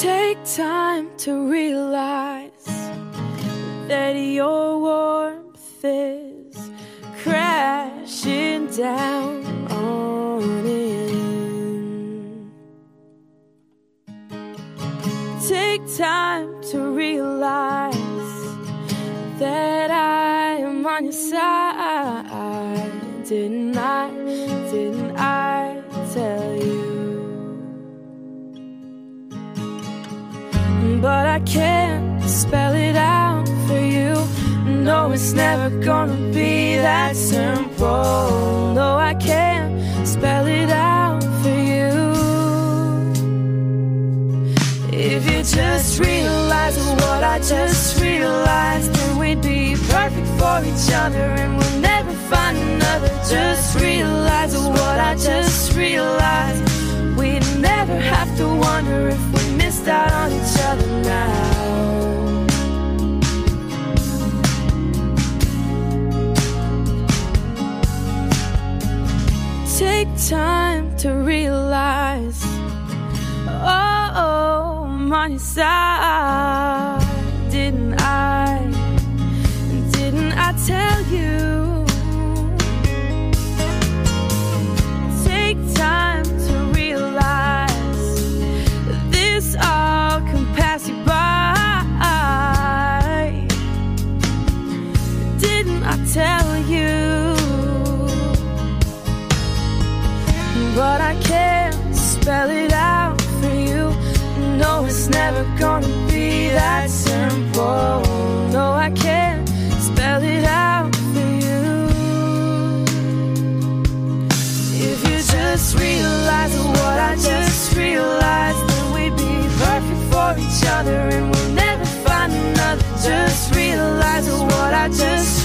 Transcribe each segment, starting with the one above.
Take time to realize that your warmth is crashing down on in. Take time to realize that I am on your side. Didn't I? Didn't I But I can't spell it out for you. No, it's never gonna be that simple. No, I can't spell it out for you. If you just realize what I just realized, then we'd be perfect for each other and we'll never find another. Just realize what I just realized. We'd never have to wonder if we Take time to realize, oh, I'm on your side. Didn't I? Didn't I tell you? But I can't spell it out for you. No, it's never gonna be that simple. No, I can't spell it out for you. If you just realize what I just realized, then we'd be perfect for each other and we'll never find another. Just realize what I just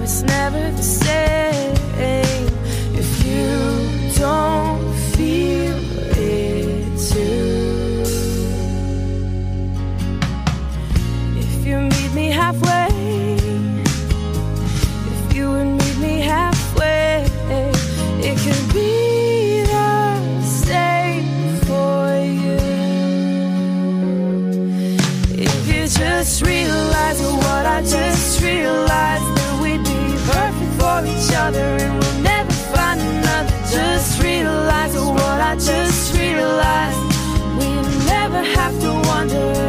It's never the same. If you don't never have to wonder